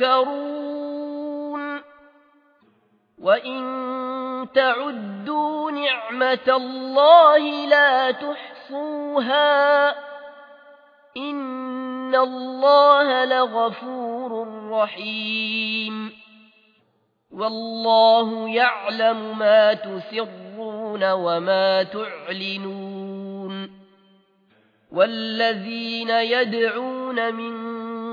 تذكرون وإن تعدوا نعمة الله لا تحصوها إن الله لغفور رحيم والله يعلم ما تسرون وما تعلنون والذين يدعون من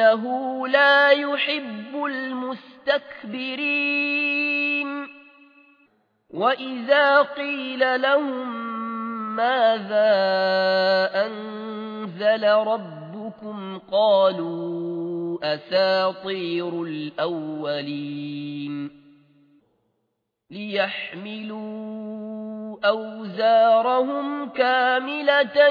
إنه لا يحب المستكبرين وإذا قيل لهم ماذا أنزل ربكم قالوا أساطير الأولين ليحملوا أوزارهم كاملة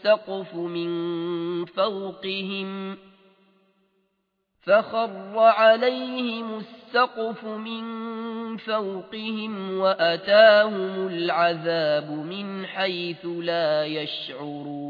السقف من فوقهم فخر عليهم السقف من فوقهم وأتاهم العذاب من حيث لا يشعرون